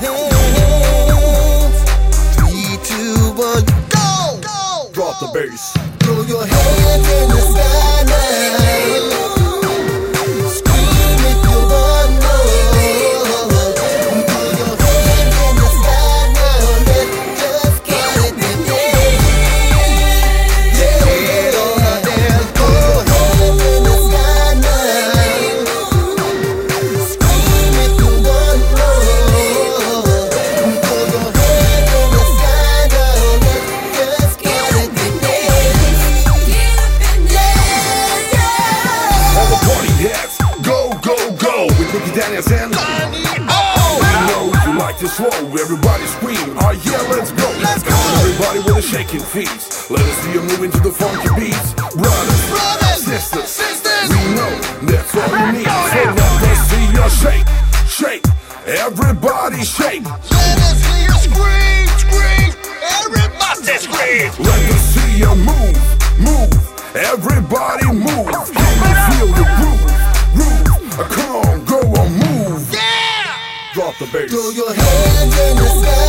hands. Three, two, one, go! Go! Drop the bass. Throw your hands in the sky And Oh! We know you like to slow. Everybody scream, oh yeah, let's go. Let's go. Everybody with a shaking feet. Let us see you moving to the funky beats. Brothers, Brothers, sisters, sisters. we know that's all you need. So let us see you shake, shake. Everybody shake. Let us hear you scream, scream. Everybody scream. Let us see you move, move. Everybody move. the bass. Throw your hands in the sky.